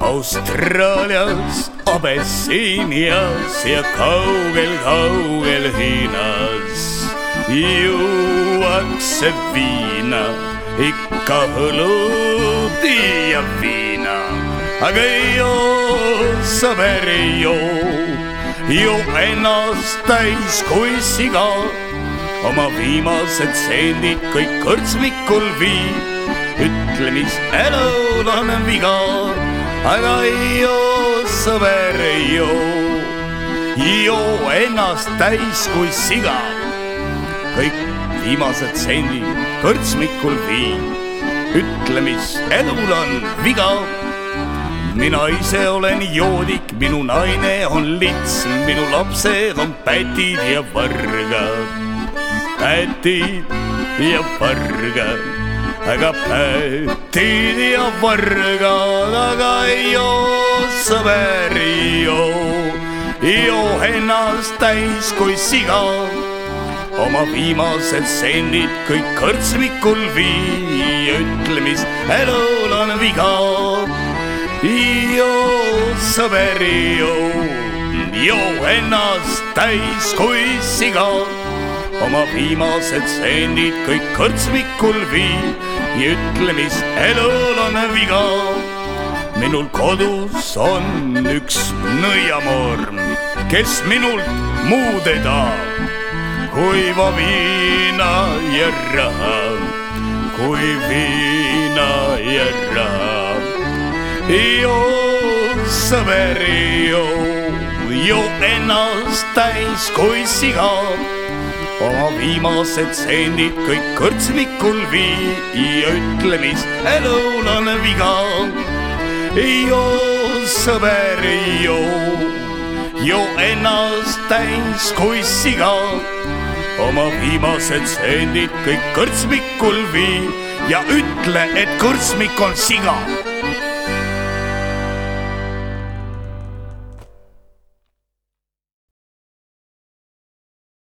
Austraalias, Abessiinias ja kaugel-kaugel Hiinas. Juuakse viina, ikka õlut ja viina, aga joo, sõber joo, joo ennast täis kui siga, oma viimased sendid kõik kõrtsmikul viib, ütle, mis elul on viga aga joo, sõber joo, joo ennast täis kui siga. kõik viimased sendid kõrtsmikul viin, ütle, mis elul on viga. mina ise olen joodik, minu naine on lits, minu lapsed on pätid ja võrgad, pätid ja võrgad aga pätid ja vargad, aga joo, sõber joo, joo ennast täis kui siga. oma viimased sendid kõik kõrtsmikul vii, ütle, mis elul on viga. joo, sõber joo, joo ennast täis kui siga oma viimased sendid kõik kõrtsmikul vii ja ütle, mis elul on viga. minul kodus on üks nõiamoorm, kes minult muud ei taha. kuiva viina ja raha, kui viina ja raha. joo, sõber, joo, joo ennast täis kui siga oma viimased sendid kõik kõrtsmikul vii ja ütle, mis elul on viga. joo, sõber, joo, joo ennast täis kui siga. oma viimased sendid kõik kõrtsmikul vii ja ütle, et kõrtsmik on siga